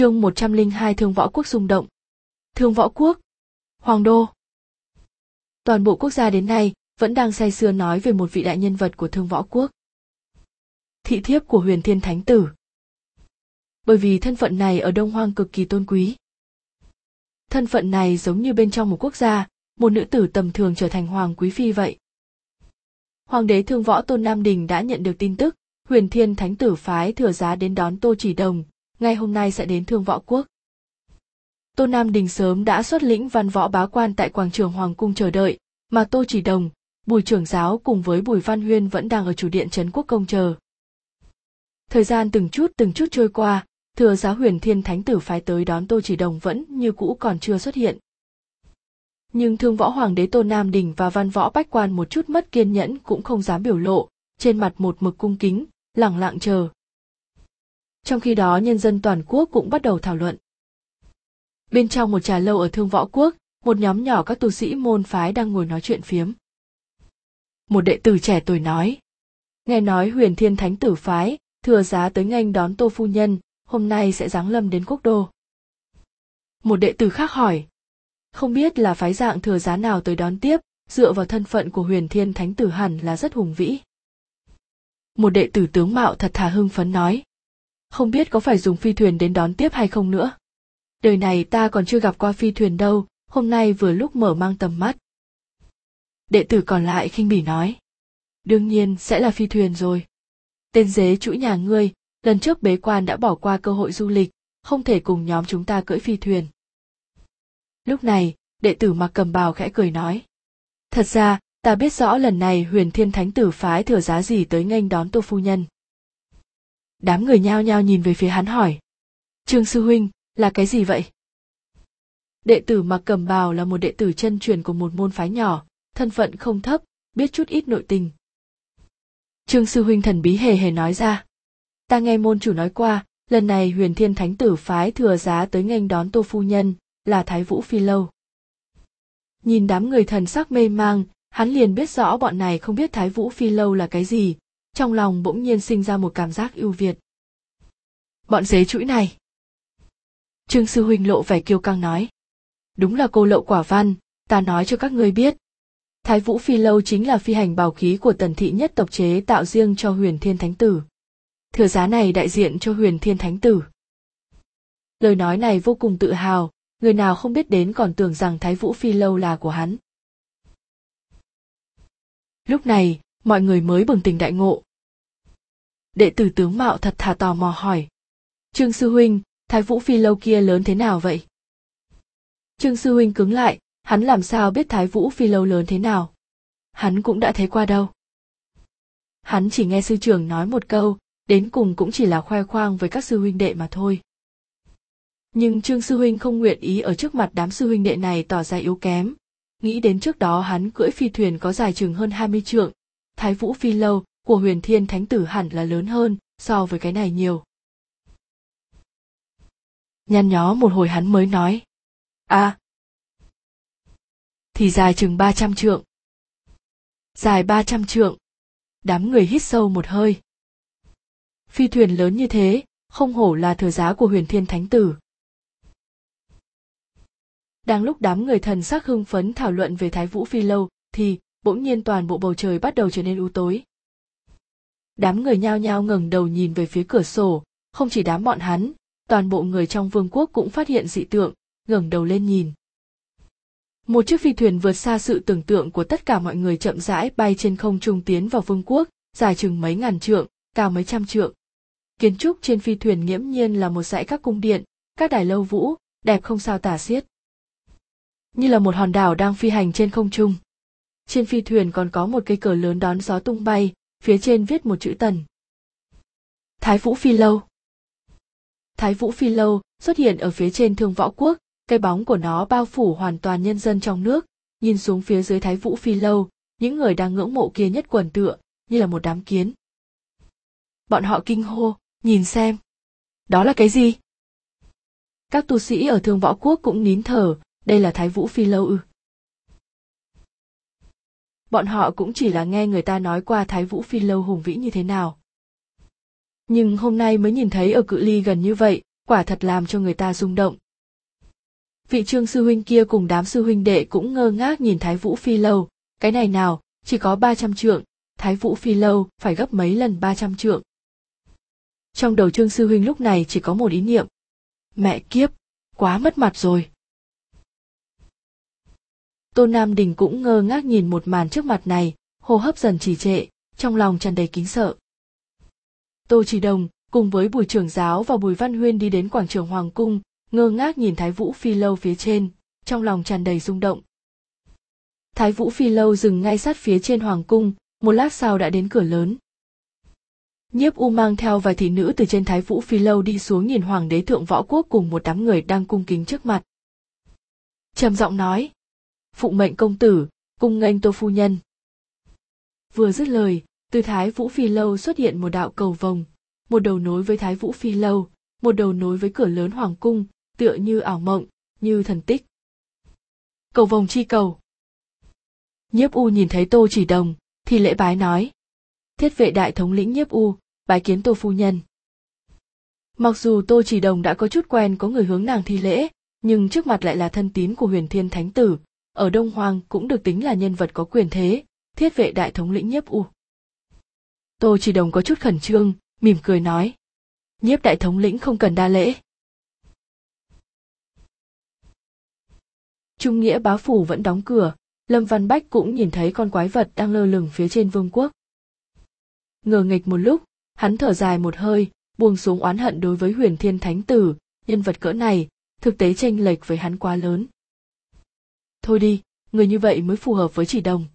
Chương 102 Thương Võ Quốc xung động. Thương Võ Quốc. Hoàng đô. Toàn bộ quốc gia đến nay vẫn đang say sưa nói về một vị đại nhân vật của Thương Võ Quốc. Thị thiếp của Huyền Thiên Thánh Tử. Bởi vì thân phận này ở Đông Hoang cực kỳ tôn quý. Thân phận này giống như bên trong một quốc gia, một nữ tử tầm thường trở thành hoàng quý phi vậy. Hoàng đế Thương Võ Tôn Nam Đình đã nhận được tin tức, Huyền Thiên Thánh Tử phái thừa giá đến đón Tô Chỉ Đồng, ngay hôm nay sẽ đến thương võ quốc. Tô Nam Đình sớm đã xuất lĩnh văn võ bá quan tại quảng trường Hoàng cung chờ đợi, mà Tô Chỉ Đồng, Bùi trưởng giáo cùng với Bùi Văn Huyên vẫn đang ở chủ điện trấn quốc công chờ. Thời gian từng chút từng chút trôi qua, thừa giáo huyền thiên thánh tử phái tới đón Tô Chỉ Đồng vẫn như cũ còn chưa xuất hiện. Nhưng thương võ hoàng đế Tô Nam Đình và văn võ bách quan một chút mất kiên nhẫn cũng không dám biểu lộ, trên mặt một mực cung kính, lẳng lặng chờ, trong khi đó nhân dân toàn quốc cũng bắt đầu thảo luận. Bên trong một trà lâu ở Thương Võ Quốc, một nhóm nhỏ các tu sĩ môn phái đang ngồi nói chuyện phiếm. Một đệ tử trẻ tuổi nói, nghe nói huyền thiên thánh tử phái, thừa giá tới nghênh đón tô phu nhân, hôm nay sẽ giáng lâm đến quốc đô. Một đệ tử khác hỏi, không biết là phái dạng thừa giá nào tới đón tiếp, dựa vào thân phận của huyền thiên thánh tử hẳn là rất hùng vĩ. Một đệ tử tướng mạo thật thà hưng phấn nói, không biết có phải dùng phi thuyền đến đón tiếp hay không nữa. Đời này ta còn chưa gặp qua phi thuyền đâu, hôm nay vừa lúc mở mang tầm mắt. Đệ tử còn lại khinh bỉ nói. Đương nhiên sẽ là phi thuyền rồi. Tên dế chủ nhà ngươi, lần trước bế quan đã bỏ qua cơ hội du lịch, không thể cùng nhóm chúng ta cưỡi phi thuyền. Lúc này, đệ tử mặc cầm bào khẽ cười nói. Thật ra, ta biết rõ lần này huyền thiên thánh tử phái thừa giá gì tới nghênh đón tô phu nhân đám người nhao nhao nhìn về phía hắn hỏi. Trương sư huynh, là cái gì vậy? Đệ tử mặc cầm bào là một đệ tử chân truyền của một môn phái nhỏ, thân phận không thấp, biết chút ít nội tình. Trương sư huynh thần bí hề hề nói ra. Ta nghe môn chủ nói qua, lần này huyền thiên thánh tử phái thừa giá tới nghênh đón tô phu nhân, là thái vũ phi lâu. Nhìn đám người thần sắc mê mang, hắn liền biết rõ bọn này không biết thái vũ phi lâu là cái gì trong lòng bỗng nhiên sinh ra một cảm giác ưu việt. Bọn dế chuỗi này. Trương sư huynh lộ vẻ kiêu căng nói. Đúng là cô lậu quả văn, ta nói cho các ngươi biết. Thái vũ phi lâu chính là phi hành bảo khí của tần thị nhất tộc chế tạo riêng cho huyền thiên thánh tử. Thừa giá này đại diện cho huyền thiên thánh tử. Lời nói này vô cùng tự hào, người nào không biết đến còn tưởng rằng thái vũ phi lâu là của hắn. Lúc này mọi người mới bừng tỉnh đại ngộ. Đệ tử tướng mạo thật thà tò mò hỏi. Trương sư huynh, thái vũ phi lâu kia lớn thế nào vậy? Trương sư huynh cứng lại, hắn làm sao biết thái vũ phi lâu lớn thế nào? Hắn cũng đã thấy qua đâu. Hắn chỉ nghe sư trưởng nói một câu, đến cùng cũng chỉ là khoe khoang với các sư huynh đệ mà thôi. Nhưng trương sư huynh không nguyện ý ở trước mặt đám sư huynh đệ này tỏ ra yếu kém. Nghĩ đến trước đó hắn cưỡi phi thuyền có dài chừng hơn 20 trượng thái vũ phi lâu của huyền thiên thánh tử hẳn là lớn hơn so với cái này nhiều. Nhăn nhó một hồi hắn mới nói à thì dài chừng ba trăm trượng. Dài ba trăm trượng? Đám người hít sâu một hơi. Phi thuyền lớn như thế, không hổ là thừa giá của huyền thiên thánh tử. Đang lúc đám người thần sắc hưng phấn thảo luận về thái vũ phi lâu thì bỗng nhiên toàn bộ bầu trời bắt đầu trở nên u tối. Đám người nhao nhao ngẩng đầu nhìn về phía cửa sổ, không chỉ đám bọn hắn, toàn bộ người trong vương quốc cũng phát hiện dị tượng, ngẩng đầu lên nhìn. Một chiếc phi thuyền vượt xa sự tưởng tượng của tất cả mọi người chậm rãi bay trên không trung tiến vào vương quốc, dài chừng mấy ngàn trượng, cao mấy trăm trượng. Kiến trúc trên phi thuyền nghiễm nhiên là một dãy các cung điện, các đài lâu vũ, đẹp không sao tả xiết. Như là một hòn đảo đang phi hành trên không trung trên phi thuyền còn có một cây cờ lớn đón gió tung bay, phía trên viết một chữ tần. Thái vũ phi lâu. Thái vũ phi lâu xuất hiện ở phía trên thương võ quốc, cái bóng của nó bao phủ hoàn toàn nhân dân trong nước. Nhìn xuống phía dưới thái vũ phi lâu, những người đang ngưỡng mộ kia nhất quần tựa, như là một đám kiến. Bọn họ kinh hô, nhìn xem. Đó là cái gì? Các tu sĩ ở thương võ quốc cũng nín thở, đây là thái vũ phi lâu ư? Bọn họ cũng chỉ là nghe người ta nói qua thái vũ phi lâu hùng vĩ như thế nào. Nhưng hôm nay mới nhìn thấy ở cự ly gần như vậy, quả thật làm cho người ta rung động. Vị trương sư huynh kia cùng đám sư huynh đệ cũng ngơ ngác nhìn thái vũ phi lâu. Cái này nào, chỉ có ba trăm trượng, thái vũ phi lâu phải gấp mấy lần ba trăm trượng. Trong đầu trương sư huynh lúc này chỉ có một ý niệm. Mẹ kiếp, quá mất mặt rồi tôn nam đình cũng ngơ ngác nhìn một màn trước mặt này, hô hấp dần trì trệ, trong lòng tràn đầy kính sợ. Tô chỉ đồng cùng với bùi trưởng giáo và bùi văn huyên đi đến quảng trường hoàng cung, ngơ ngác nhìn thái vũ phi lâu phía trên, trong lòng tràn đầy rung động. Thái vũ phi lâu dừng ngay sát phía trên hoàng cung, một lát sau đã đến cửa lớn. Nhiếp u mang theo vài thị nữ từ trên thái vũ phi lâu đi xuống nhìn hoàng đế thượng võ quốc cùng một đám người đang cung kính trước mặt. Trầm giọng nói phụ mệnh công tử, cung nghênh tô phu nhân. Vừa dứt lời, từ thái vũ phi lâu xuất hiện một đạo cầu vồng, một đầu nối với thái vũ phi lâu, một đầu nối với cửa lớn hoàng cung, tựa như ảo mộng, như thần tích. Cầu vồng chi cầu? Nhiếp u nhìn thấy tô chỉ đồng, thì lễ bái nói. Thiết vệ đại thống lĩnh nhiếp u, bái kiến tô phu nhân. Mặc dù tô chỉ đồng đã có chút quen có người hướng nàng thi lễ, nhưng trước mặt lại là thân tín của huyền thiên thánh tử ở đông hoàng cũng được tính là nhân vật có quyền thế, thiết vệ đại thống lĩnh nhiếp u. Tô chỉ đồng có chút khẩn trương, mỉm cười nói. Nhiếp đại thống lĩnh không cần đa lễ. Trung nghĩa bá phủ vẫn đóng cửa, lâm văn bách cũng nhìn thấy con quái vật đang lơ lửng phía trên vương quốc. Ngờ nghịch một lúc, hắn thở dài một hơi, buông xuống oán hận đối với huyền thiên thánh tử, nhân vật cỡ này, thực tế tranh lệch với hắn quá lớn thôi đi người như vậy mới phù hợp với chỉ đồng.